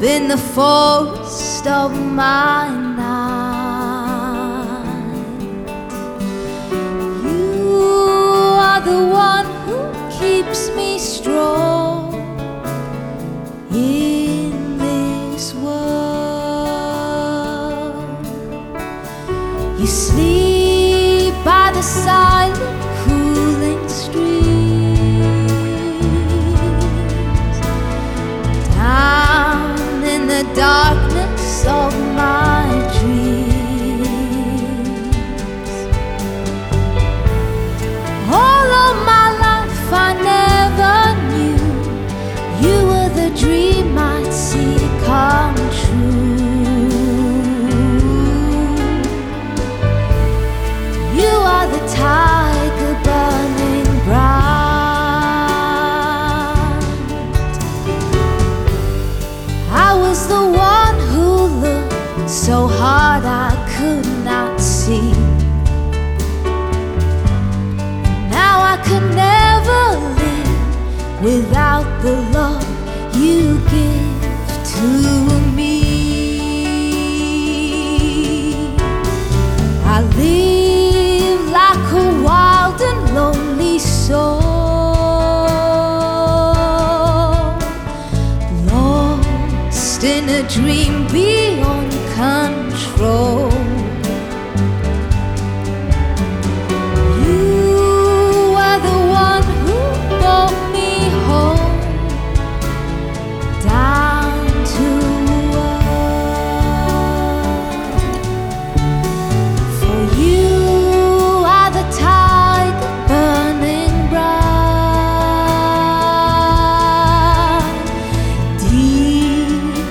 Deep in the forest of my night, you are the one who keeps me strong in this world. You sleep by the silent, without the love you give to me. I live like a wild and lonely soul, lost in a dream beyond control.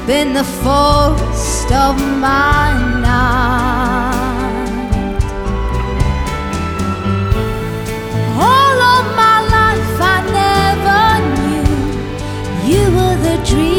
In the forest of my night. All of my life I never knew you were the dream